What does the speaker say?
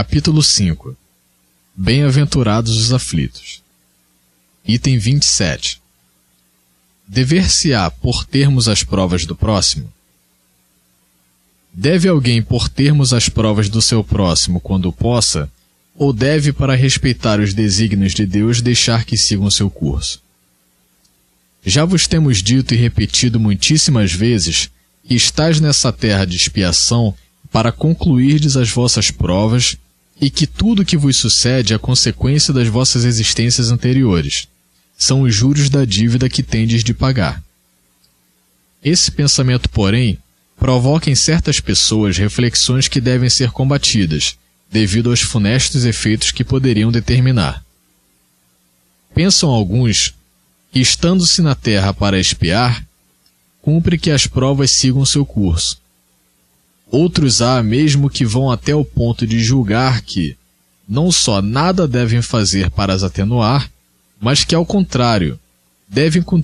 Capítulo 5 Bem-aventurados os aflitos. Item 27 Dever-se-á por termos as provas do próximo? Deve alguém por termos as provas do seu próximo quando possa, ou deve, para respeitar os desígnios de Deus, deixar que sigam seu curso? Já vos temos dito e repetido muitíssimas vezes que estáis nessa terra de expiação para concluirdes as vossas provas e que tudo que vos sucede é consequência das vossas existências anteriores. São os juros da dívida que tendes de pagar. Esse pensamento, porém, provoca em certas pessoas reflexões que devem ser combatidas, devido aos funestos efeitos que poderiam determinar. Pensam alguns que, estando-se na terra para espiar, cumpre que as provas sigam seu curso. Outros há mesmo que vão até o ponto de julgar que, não só nada devem fazer para as atenuar, mas que, ao contrário, devem